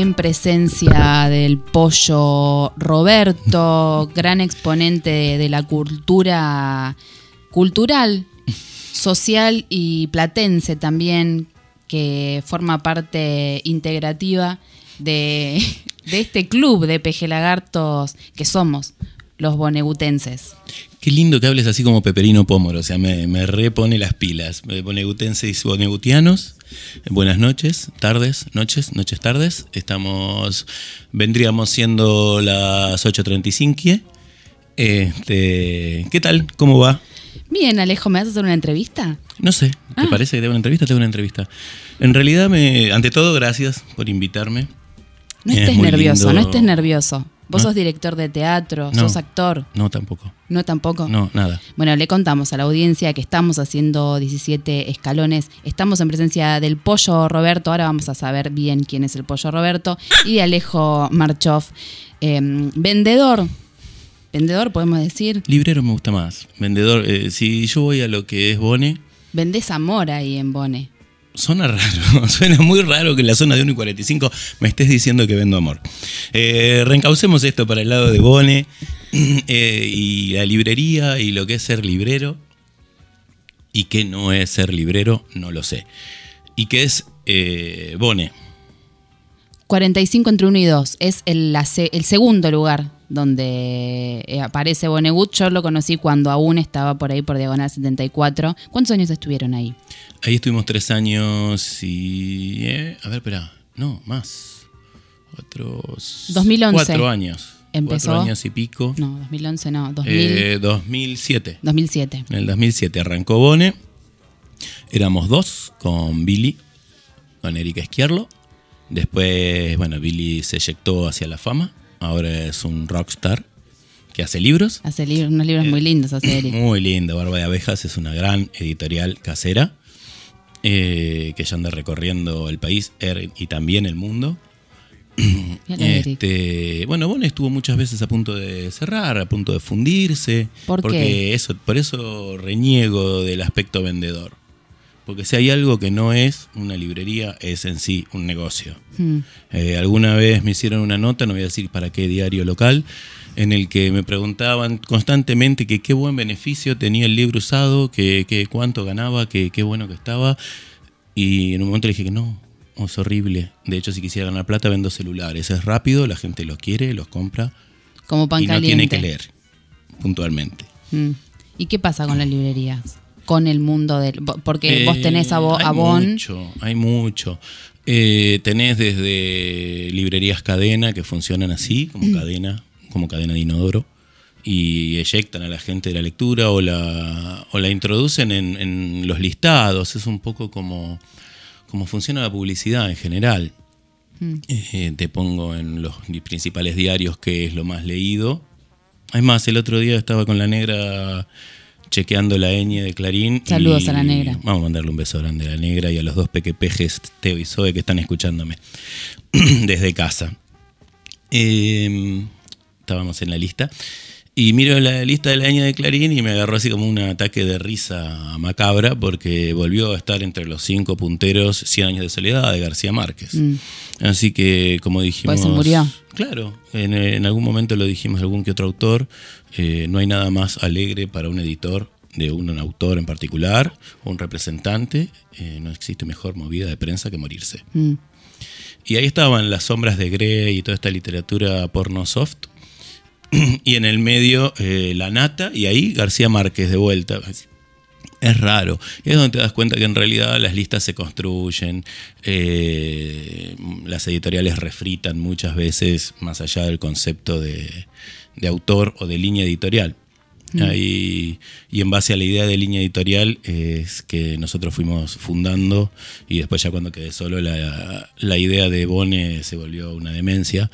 en presencia del pollo Roberto, gran exponente de, la cultura cultural, social y platense también, que forma parte integrativa de, este club de pejelagartos que somos los bonegutenses. Qué lindo que hables así como Peperino Pómoro, o sea, me, me repone las pilas. Bonegutenses y bonegutianos, buenas noches, tardes, noches, noches, tardes. Estamos, vendríamos siendo las 8.35. Este, ¿Qué tal? ¿Cómo va? Bien, Alejo, ¿me vas a hacer una entrevista? No sé, ¿te ah. parece que tengo una entrevista? Tengo una entrevista. En realidad, me, ante todo, gracias por invitarme. No estés nervioso, no estés nervioso. Vos sos director de teatro, sos actor. No, tampoco. No, tampoco. No, nada. Bueno, le contamos a la audiencia que estamos haciendo 17 escalones. Estamos en presencia del Pollo Roberto. Ahora vamos a saber bien quién es el Pollo Roberto. Y de Alejo Marchov, em, vendedor. Vendedor, podemos decir. Librero me gusta más. Vendedor, eh, si yo voy a lo que es Bone. Vendés amor ahí en Bone. Suena raro, suena muy raro que en la zona de 1 y 45 me estés diciendo que vendo amor. Eh, reencaucemos esto para el lado de Bone eh, y la librería y lo que es ser librero. Y qué no es ser librero, no lo sé. ¿Y qué es eh, Bone? 45 entre 1 y 2. Es el, el segundo lugar donde eh, aparece Bonegut. Yo lo conocí cuando aún estaba por ahí por Diagonal 74. ¿Cuántos años estuvieron ahí? Ahí estuvimos tres años y... Eh, a ver, espera. No, más. Otros... 2011. Cuatro años. Empezó. Cuatro años y pico. No, 2011 no. 2007. 2007. En el 2007 arrancó Bone. Éramos dos con Billy, con Erika Esquiarlo. Después, bueno, Billy se eyectó hacia la fama ahora es un rockstar que hace libros. Hace unos libros muy lindos, hace Muy lindo, Barba de Abejas es una gran editorial casera eh, que ya anda recorriendo el país er, y también el mundo. Este, bueno, Bon estuvo muchas veces a punto de cerrar, a punto de fundirse. ¿Por porque Eso, por eso reniego del aspecto vendedor. Porque si hay algo que no es una librería, es en sí un negocio. Hmm. Eh, alguna vez me hicieron una nota, no voy a decir para qué diario local, en el que me preguntaban constantemente que qué buen beneficio tenía el libro usado, que, cuánto ganaba, que qué bueno que estaba. Y en un momento le dije que no, es horrible. De hecho, si quisiera ganar plata, vendo celulares. Es rápido, la gente los quiere, los compra. Como pan y no tiene que leer, puntualmente. Hmm. ¿Y qué pasa con las librerías? Con el mundo del... Porque vos tenés a, Bon... Hay mucho, hay mucho. Eh, tenés desde librerías cadena que funcionan así, como mm. cadena, como cadena de inodoro, y eyectan a la gente de la lectura o la, o la introducen en, los listados. Es un poco como, como funciona la publicidad en general. Mm. Eh, te pongo en los principales diarios que es lo más leído. Es más, el otro día estaba con la negra chequeando la ñ de Clarín. Saludos a la negra. Vamos a mandarle un beso grande a la negra y a los dos pequepejes, Teo y Zoe, que están escuchándome desde casa. Em, estábamos en la lista. Y miro la lista de la ñ de Clarín y me agarró así como un ataque de risa macabra porque volvió a estar entre los cinco punteros 100 años de soledad de García Márquez. Mm. Así que, como dijimos. Pues se murió. Claro, en, algún momento lo dijimos algún que otro autor. Eh, no hay nada más alegre para un editor de un, autor en particular o un representante. Eh, no existe mejor movida de prensa que morirse. Mm. Y ahí estaban las sombras de Grey y toda esta literatura porno soft y en el medio eh, La Nata, y ahí García Márquez de vuelta. Es raro. Y es donde te das cuenta que en realidad las listas se construyen, eh, las editoriales refritan muchas veces más allá del concepto de, autor o de línea editorial. Mm. y en base a la idea de línea editorial es que nosotros fuimos fundando y después ya cuando quedé solo la, la idea de Bone se volvió una demencia.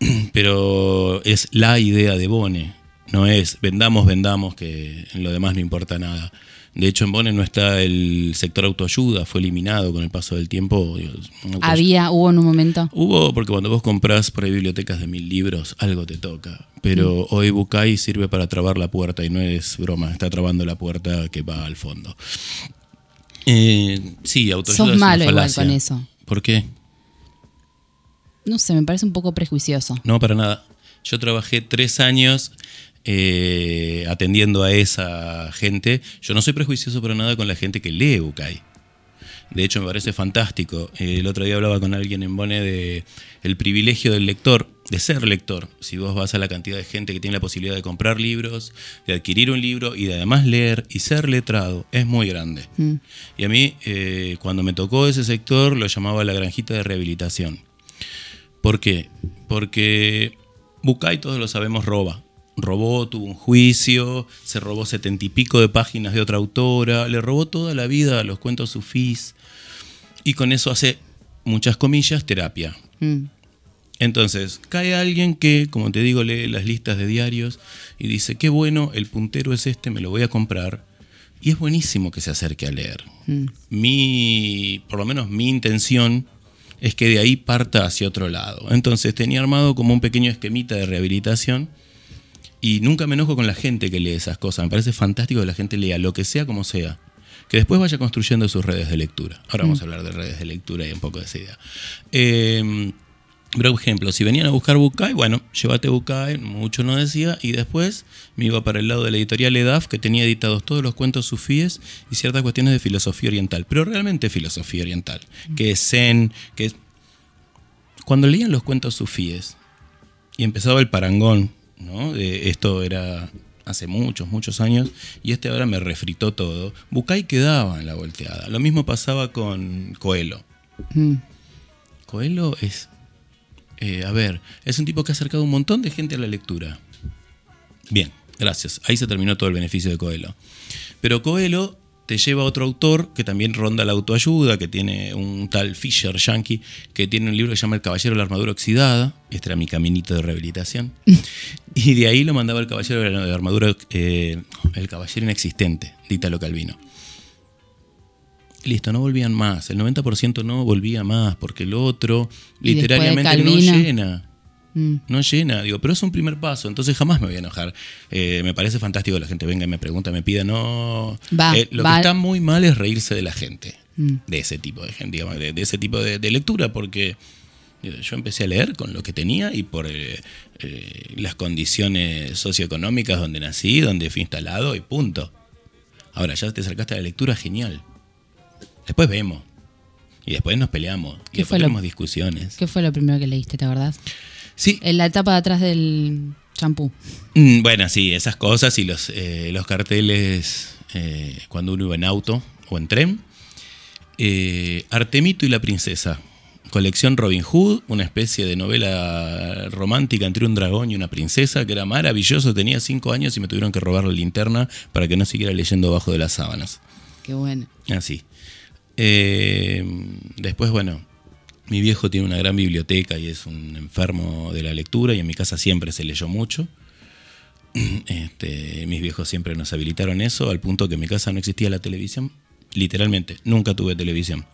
pero es la idea de Bone, no es vendamos, vendamos, que en lo demás no importa nada. De hecho, en Bone no está el sector autoayuda, fue eliminado con el paso del tiempo. Había, hubo en un momento. Hubo, porque cuando vos compras por ahí bibliotecas de mil libros, algo te toca. Pero mm. hoy Bucay sirve para trabar la puerta y no es broma, está trabando la puerta que va al fondo. Eh, sí, autoayuda Sos malo igual con eso. ¿Por qué? No sé, me parece un poco prejuicioso. No, para nada. Yo trabajé tres años eh, atendiendo a esa gente. Yo no soy prejuicioso para nada con la gente que lee Bucay. De hecho, me parece fantástico. El otro día hablaba con alguien en Bone de el privilegio del lector, de ser lector. Si vos vas a la cantidad de gente que tiene la posibilidad de comprar libros, de adquirir un libro y de además leer y ser letrado, es muy grande. Mm. Y a mí, eh, cuando me tocó ese sector, lo llamaba la granjita de rehabilitación. ¿Por qué? Porque Bucay, todos lo sabemos, roba. Robó, tuvo un juicio, se robó setenta y pico de páginas de otra autora, le robó toda la vida a los cuentos sufís y con eso hace, muchas comillas, terapia. Mm. Entonces, cae alguien que, como te digo, lee las listas de diarios y dice, qué bueno, el puntero es este, me lo voy a comprar. Y es buenísimo que se acerque a leer. Mm. Mi, por lo menos mi intención es que de ahí parta hacia otro lado. Entonces tenía armado como un pequeño esquemita de rehabilitación y nunca me enojo con la gente que lee esas cosas. Me parece fantástico que la gente lea lo que sea como sea. Que después vaya construyendo sus redes de lectura. Ahora vamos a hablar de redes de lectura y un poco de esa idea. Eh, pero, por ejemplo, si venían a buscar Bucay, bueno, llévate Bucay, mucho no decía, y después me iba para el lado de la editorial EDAF, que tenía editados todos los cuentos sufíes y ciertas cuestiones de filosofía oriental, pero realmente filosofía oriental, que es zen, que es... Cuando leían los cuentos sufíes y empezaba el parangón, ¿no? De esto era hace muchos, muchos años, y este ahora me refritó todo, Bucay quedaba en la volteada. Lo mismo pasaba con Coelho. Mm. Coelho es, eh, a ver, es un tipo que ha acercado un montón de gente a la lectura. Bien, gracias. Ahí se terminó todo el beneficio de Coelho. Pero Coelho te lleva a otro autor que también ronda la autoayuda, que tiene un tal Fisher Yankee, que tiene un libro que se llama El Caballero de la Armadura Oxidada. Este era mi caminito de rehabilitación. y de ahí lo mandaba el Caballero de la Armadura, eh, El Caballero Inexistente, de Italo Calvino. Listo, no volvían más. El 90% no volvía más, porque el otro Y después de literariamente no llena. Mm. No llena, digo, pero es un primer paso, entonces jamás me voy a enojar. Eh, me parece fantástico que la gente venga y me pregunta, me pida, no. Va, Eh, lo va. que está muy mal es reírse de la gente, Mm. de ese tipo de gente, digamos, de, de ese tipo de, de lectura, porque yo empecé a leer con lo que tenía y por eh, eh, las condiciones socioeconómicas donde nací, donde fui instalado y punto. Ahora ya te acercaste a la lectura, genial. Después vemos. Y después nos peleamos. Y ¿Qué después tenemos discusiones. ¿Qué fue lo primero que leíste, te acordás? Sí, En la etapa de atrás del champú. Mm, Bueno, sí, esas cosas y los, eh, los carteles eh, cuando uno iba en auto o en tren. Eh, Artemito y la princesa. Colección Robin Hood, una especie de novela romántica entre un dragón y una princesa que era maravilloso. Tenía cinco años y me tuvieron que robar la linterna para que no siguiera leyendo bajo de las sábanas. Qué bueno. Así. Eh, después, bueno, mi viejo tiene una gran biblioteca y es un enfermo de la lectura y en mi casa siempre se leyó mucho. Este, mis viejos siempre nos habilitaron eso al punto que en mi casa no existía la televisión. Literalmente, nunca tuve televisión.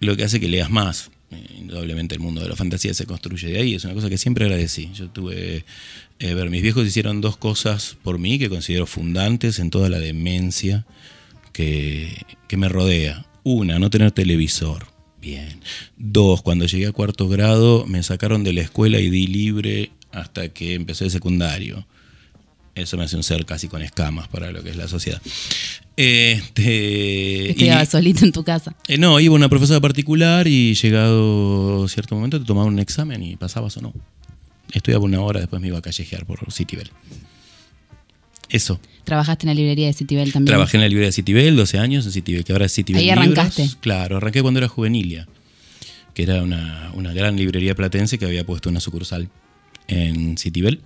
Lo que hace que leas más. Eh, indudablemente el mundo de la fantasía se construye de ahí. Es una cosa que siempre agradecí. Yo tuve... eh, ver, mis viejos hicieron dos cosas por mí que considero fundantes en toda la demencia que, que me rodea. Una, no tener televisor. Bien. Dos, cuando llegué a cuarto grado me sacaron de la escuela y di libre hasta que empecé el secundario. Eso me hace un ser casi con escamas para lo que es la sociedad. Este, Estudiabas solito en tu casa. eh, no, iba una profesora particular y llegado cierto momento te tomaba un examen y pasabas o no. Estudiaba una hora, después me iba a callejear por Citibel. Eso. Trabajaste en la librería de Citibel también. Trabajé en la librería de Citibel, 12 años en Citibel, que ahora es Citibel Ahí Libros. arrancaste. Claro, arranqué cuando era juvenilia, que era una, una gran librería platense que había puesto una sucursal en Citibel.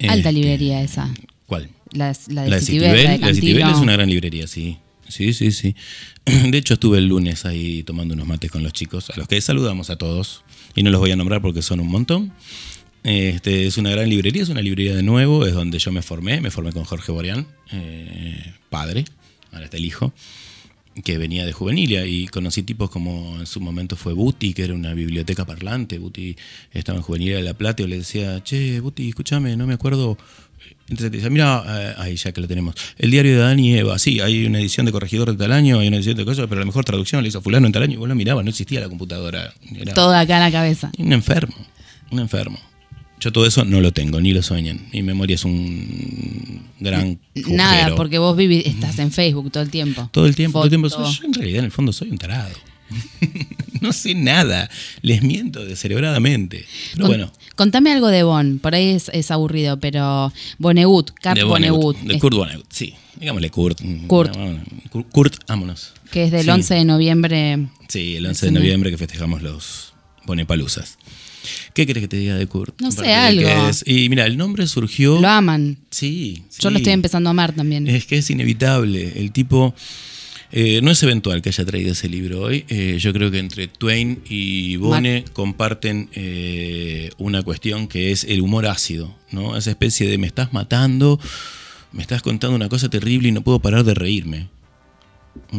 Alta Este, librería esa. ¿Cuál? La, la de La de Citibel, Citibel, la de la de Citibel es una gran librería, sí. Sí, sí, sí. De hecho, estuve el lunes ahí tomando unos mates con los chicos, a los que saludamos a todos. Y no los voy a nombrar porque son un montón. Este, es una gran librería, es una librería de nuevo, es donde yo me formé. Me formé con Jorge Boreán, eh, padre, ahora está el hijo. que venía de juvenilia y conocí tipos como en su momento fue Buti, que era una biblioteca parlante. Buti estaba en juvenilia de La Plata y le decía, che, Buti, escúchame, no me acuerdo. Entonces te decía, mira, eh, ahí ya que lo tenemos. El diario de Dani y Eva, sí, hay una edición de corregidor de tal año, hay una edición de cosas, pero la mejor traducción la hizo fulano en tal año y vos lo mirabas, no existía la computadora. Era Todo acá en la cabeza. un enfermo, un enfermo. Yo todo eso no lo tengo, ni lo sueñan. Mi memoria es un gran Nada, porque vos vivís, estás en Facebook todo el tiempo. Todo el tiempo, todo el tiempo. Yo en realidad en el fondo soy un tarado. no sé nada. Les miento descerebradamente. Pero Con- bueno. Contame algo de Bon, por ahí es, es aburrido, pero Bonnewood, Cap de Bonnewood, De Kurt Vonnegut, sí. Digámosle Kurt. Kurt. Kurt, Kurt, vámonos. que es del Sí. 11 de noviembre. Sí, el 11 de noviembre que festejamos los Bonepaluzas. ¿Qué querés que te diga de Kurt? No sé, algo. y mira, el nombre surgió. Lo aman. Sí, Yo lo estoy empezando a amar también. Es que es inevitable. El tipo. eh, no es eventual que haya traído ese libro hoy. Eh, yo creo que entre Twain y Bone comparten eh, una cuestión que es el humor ácido, ¿no? Esa especie de me estás matando, me estás contando una cosa terrible y no puedo parar de reírme.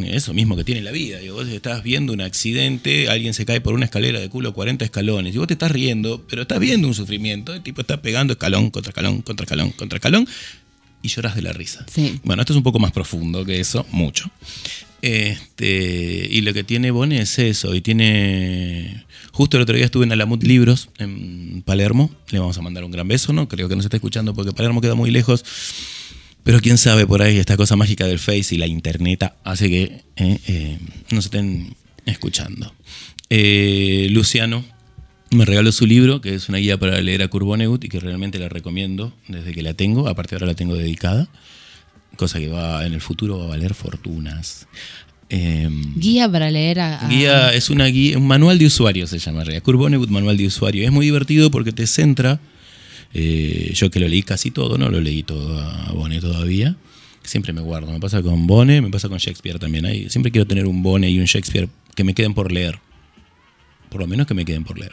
Eso mismo que tiene la vida. Digo, vos estás viendo un accidente, alguien se cae por una escalera de culo 40 escalones, y vos te estás riendo, pero estás viendo un sufrimiento. El tipo está pegando escalón contra escalón, contra escalón, contra escalón, y lloras de la risa. Sí. Bueno, esto es un poco más profundo que eso, mucho. Este, y lo que tiene Bone es eso, y tiene... Justo el otro día estuve en Alamut Libros, en Palermo, le vamos a mandar un gran beso, ¿no? Creo que no se está escuchando porque Palermo queda muy lejos, pero quién sabe por ahí, esta cosa mágica del Face y la Internet hace que eh, eh, nos estén escuchando. Eh, Luciano me regaló su libro, que es una guía para leer a Kurt Vonnegut y que realmente la recomiendo desde que la tengo, aparte ahora la tengo dedicada, cosa que va en el futuro va a valer fortunas. Eh, Guía para leer a. a- Guía es una guía, un manual de usuario se llama, Vonnegut, manual de usuario. Es muy divertido porque te centra. Eh, yo que lo leí casi todo, no lo leí todo a Bone todavía. Siempre me guardo. Me pasa con Bone, me pasa con Shakespeare también. Ahí siempre quiero tener un Bone y un Shakespeare que me queden por leer. Por lo menos que me queden por leer.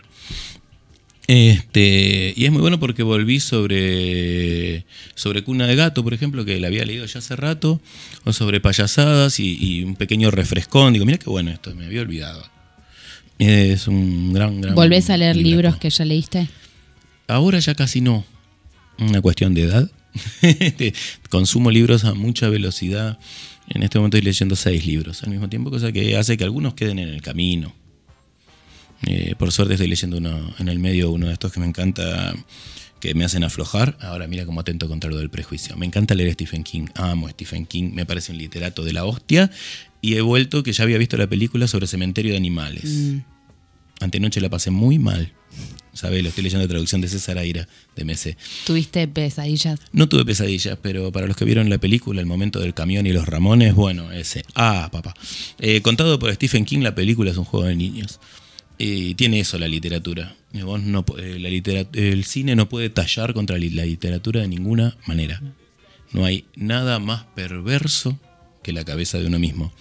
Este, y es muy bueno porque volví sobre, sobre Cuna de Gato, por ejemplo, que la había leído ya hace rato, o sobre payasadas y, y un pequeño refrescón. Digo, mira qué bueno esto, me había olvidado. Es un gran, gran. ¿Volvés a leer libros que ya leíste? Ahora ya casi no. Una cuestión de edad. Consumo libros a mucha velocidad. En este momento estoy leyendo seis libros al mismo tiempo, cosa que hace que algunos queden en el camino. Eh, por suerte estoy leyendo uno en el medio, uno de estos que me encanta, que me hacen aflojar. Ahora mira cómo atento contra lo del prejuicio. Me encanta leer Stephen King, amo a Stephen King, me parece un literato de la hostia. Y he vuelto que ya había visto la película sobre cementerio de animales. Mm. Antenoche la pasé muy mal. Lo estoy leyendo la traducción de César Aira, de MC. ¿Tuviste pesadillas? No tuve pesadillas, pero para los que vieron la película, el momento del camión y los Ramones, bueno, ese. Ah, papá. Eh, contado por Stephen King, la película es un juego de niños. Y tiene eso la literatura. Eh, vos no po- eh, la el cine no puede tallar contra la literatura de ninguna manera. No hay nada más perverso que la cabeza de uno mismo.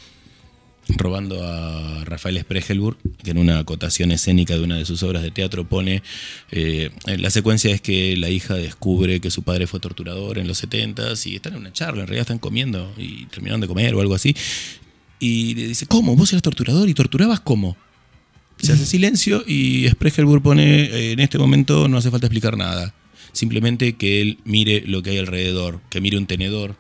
Robando a Rafael Spregelburg, que en una acotación escénica de una de sus obras de teatro pone, eh, la secuencia es que la hija descubre que su padre fue torturador en los 70 y están en una charla, en realidad están comiendo y terminaron de comer o algo así. Y le dice, ¿cómo? ¿Vos eras torturador y torturabas cómo? Se hace silencio y Spregelburg pone, eh, en este momento no hace falta explicar nada. Simplemente que él mire lo que hay alrededor, que mire un tenedor,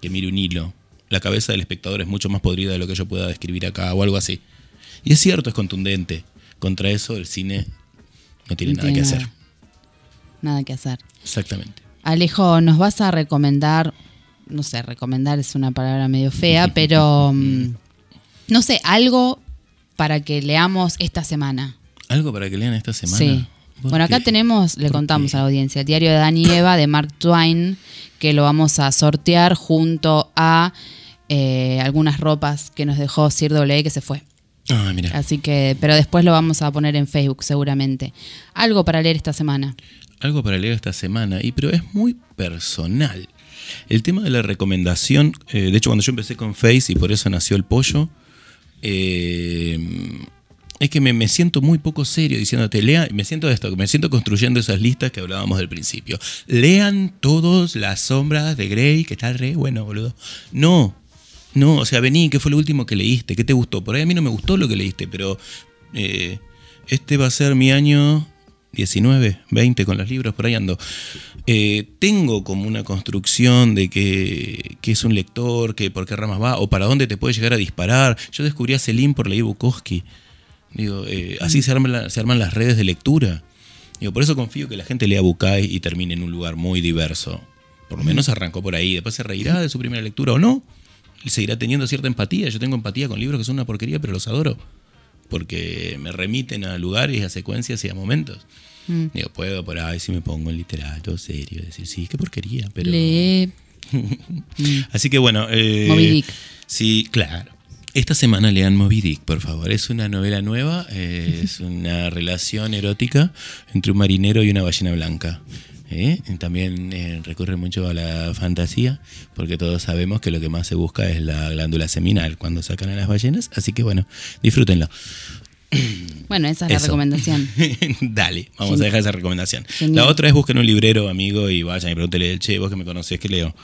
que mire un hilo. La cabeza del espectador es mucho más podrida de lo que yo pueda describir acá o algo así. Y es cierto, es contundente. Contra eso el cine no tiene No nada que hacer. nada. Nada que hacer. Exactamente. Alejo, nos vas a recomendar, no sé, recomendar es una palabra medio fea, pero mm, no sé, algo para que leamos esta semana. ¿Algo para que lean esta semana? Sí. ¿Vos Bueno, acá tenemos, le ¿Por contamos a la audiencia, el diario de Dani y Eva de Mark Twain, que lo vamos a sortear junto a eh, algunas ropas que nos dejó Sir W que se fue. Ah, mira. Así que, pero después lo vamos a poner en Facebook seguramente. Algo para leer esta semana. Algo para leer esta semana, y pero es muy personal. El tema de la recomendación, eh, de hecho cuando yo empecé con Face y por eso nació el pollo, eh, es que me, me siento muy poco serio diciéndote, lean, me siento esto, me siento construyendo esas listas que hablábamos del principio. Lean todos las sombras de Grey, que está re bueno, boludo. No, No, o sea, vení, ¿qué fue lo último que leíste? ¿Qué te gustó? Por ahí a mí no me gustó lo que leíste, pero eh, este va a ser mi año 19, 20 con los libros, por ahí ando. Eh, tengo como una construcción de que, que, es un lector, que por qué ramas va, o para dónde te puede llegar a disparar. Yo descubrí a Selim por leer Bukowski. Digo, eh, así se arman, se arman las redes de lectura. Digo, por eso confío que la gente lea Bucay y termine en un lugar muy diverso. Por lo menos arrancó por ahí. Después se reirá de su primera lectura o no. Y seguirá teniendo cierta empatía. Yo tengo empatía con libros que son una porquería, pero los adoro. Porque me remiten a lugares, a secuencias y a momentos. Mm. Digo, puedo por ahí si me pongo en literato serio, decir, sí, qué porquería, pero... Lee. Así que bueno... Eh, Moby Dick. Sí, claro. Esta semana lean Moby Dick, por favor. Es una novela nueva, eh, es una relación erótica entre un marinero y una ballena blanca. ¿eh? También eh, recurre mucho a la fantasía, porque todos sabemos que lo que más se busca es la glándula seminal cuando sacan a las ballenas. Así que bueno, disfrútenlo. Bueno, esa es la recomendación. Dale, vamos a dejar esa recomendación. La otra es busquen un librero, amigo, y vayan y pregúntele, che, vos que me conocés, ¿qué leo?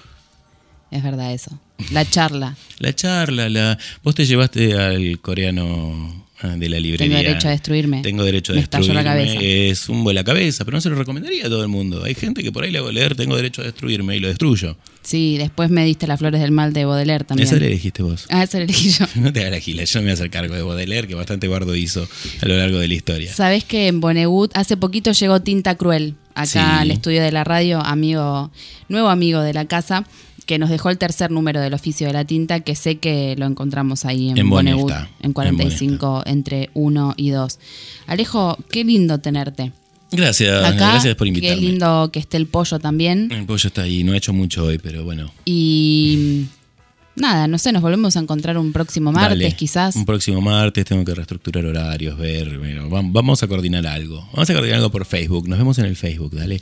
Es verdad eso. La charla. la charla, la... Vos te llevaste al coreano ah, de la librería. Tengo derecho a destruirme. Tengo derecho a Me destruirme. la cabeza. Es un vuelo la cabeza, pero no se lo recomendaría a todo el mundo. Hay gente que por ahí le hago leer, tengo derecho a destruirme y lo destruyo. Sí, después me diste las flores del mal de Baudelaire también. Eso le elegiste vos. Ah, eso le elegí yo. no te hagas la gila, yo no me voy a hacer cargo de Baudelaire, que bastante guardo hizo a lo largo de la historia. Sabés que en Bonnewood hace poquito llegó Tinta Cruel acá Sí. al estudio de la radio, amigo, nuevo amigo de la casa, que nos dejó el tercer número del oficio de la tinta, que sé que lo encontramos ahí en, En está, en 45, entre 1 y 2. Alejo, qué lindo tenerte. Gracias, Acá, gracias por qué invitarme. lindo que esté el pollo también. El pollo está ahí, no ha hecho mucho hoy, pero bueno. Y nada, no sé, nos volvemos a encontrar un próximo martes Dale. quizás. Un próximo martes tengo que reestructurar horarios, ver. bueno, vam- vamos a coordinar algo. Vamos a coordinar algo por Facebook. Nos vemos en el Facebook, dale.